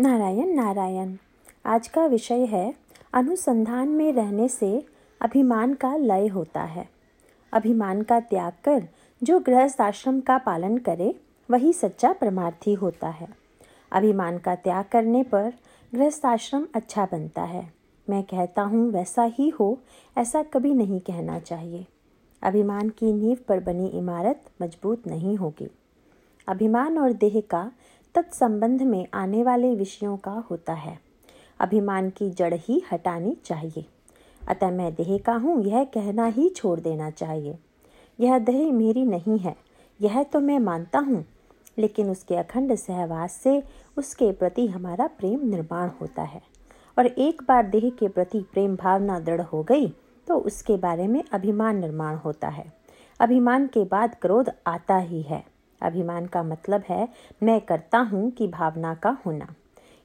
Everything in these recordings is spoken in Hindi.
नारायण नारायण। आज का विषय है, अनुसंधान में रहने से अभिमान का लय होता है। अभिमान का त्याग कर जो गृहस्थ आश्रम का पालन करे, वही सच्चा परमार्थी होता है। अभिमान का त्याग करने पर गृहस्थ आश्रम अच्छा बनता है। मैं कहता हूँ, वैसा ही हो, ऐसा कभी नहीं कहना चाहिए। अभिमान की नींव पर बनी इमारत मज़बूत नहीं होगी। अभिमान और देह का तत्संबंध में आने वाले विषयों का होता है। अभिमान की जड़ ही हटानी चाहिए। अतः मैं देह का हूँ, यह कहना ही छोड़ देना चाहिए। यह देह मेरी नहीं है, यह तो मैं मानता हूँ, लेकिन उसके अखंड सहवास से उसके प्रति हमारा प्रेम निर्माण होता है। और एक बार देह के प्रति प्रेम भावना दृढ़ हो गई तो उसके बारे में अभिमान निर्माण होता है। अभिमान के बाद क्रोध आता ही है। अभिमान का मतलब है, मैं करता हूँ कि भावना का होना।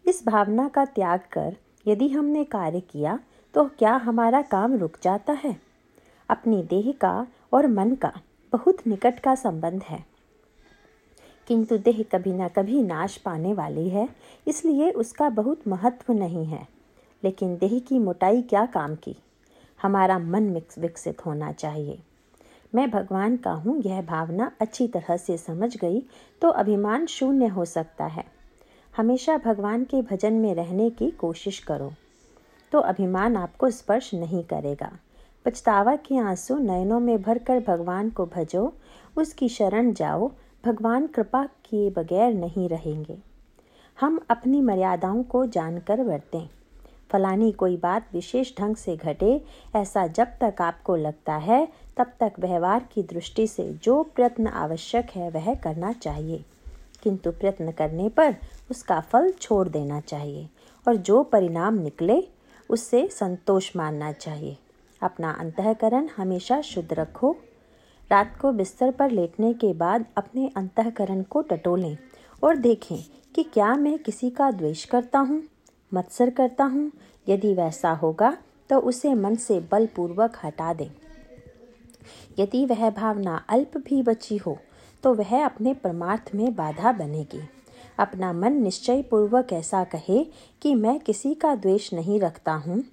इस भावना का त्याग कर यदि हमने कार्य किया तो क्या हमारा काम रुक जाता है? अपनी देह का और मन का बहुत निकट का संबंध है। किंतु देह कभी ना कभी नाश पाने वाली है, इसलिए उसका बहुत महत्व नहीं है। लेकिन देह की मोटाई क्या काम की? हमारा मन विकसित होना चाहिए। मैं भगवान का हूँ, यह भावना अच्छी तरह से समझ गई तो अभिमान शून्य हो सकता है। हमेशा भगवान के भजन में रहने की कोशिश करो तो अभिमान आपको स्पर्श नहीं करेगा। पछतावा के आँसू नयनों में भरकर भगवान को भजो, उसकी शरण जाओ, भगवान कृपा किए बगैर नहीं रहेंगे। हम अपनी मर्यादाओं को जानकर बरतें फलानी कोई बात विशेष ढंग से घटे, ऐसा जब तक आपको लगता है, तब तक व्यवहार की दृष्टि से जो प्रयत्न आवश्यक है वह करना चाहिए। किंतु प्रयत्न करने पर उसका फल छोड़ देना चाहिए और जो परिणाम निकले उससे संतोष मानना चाहिए। अपना अंतकरण हमेशा शुद्ध रखो। रात को बिस्तर पर लेटने के बाद अपने अंतकरण को टटोलें और देखें कि क्या मैं किसी का द्वेष करता हूँ। मत्सर करता हूँ। यदि वैसा होगा तो उसे मन से बलपूर्वक हटा दें। यदि वह भावना अल्प भी बची हो तो वह अपने परमार्थ में बाधा बनेगी। अपना मन निश्चय पूर्वक ऐसा कहे कि मैं किसी का द्वेष नहीं रखता हूँ।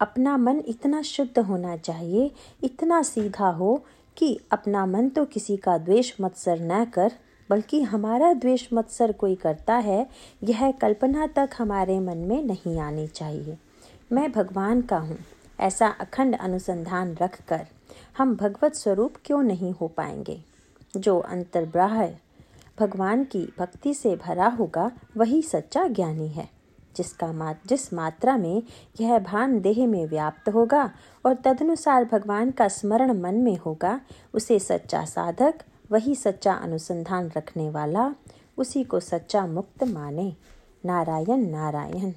अपना मन इतना शुद्ध होना चाहिए, इतना सीधा हो कि अपना मन तो किसी का द्वेष मत्सर न कर बल्कि हमारा द्वेष मत्सर कोई करता है, यह कल्पना तक हमारे मन में नहीं आनी चाहिए। मैं भगवान का हूँ, ऐसा अखंड अनुसंधान रख कर हम भगवत स्वरूप क्यों नहीं हो पाएँगे? जो अंतर्ब्राह भगवान की भक्ति से भरा होगा, वही सच्चा ज्ञानी है, जिसका मा, जिस मात्रा में यह भान देह में व्याप्त होगा और तदनुसार भगवान का स्मरण मन में होगा, उसे सच्चा साधक वही सच्चा अनुसंधान रखने वाला उसी को सच्चा मुक्त माने। नारायण नारायण।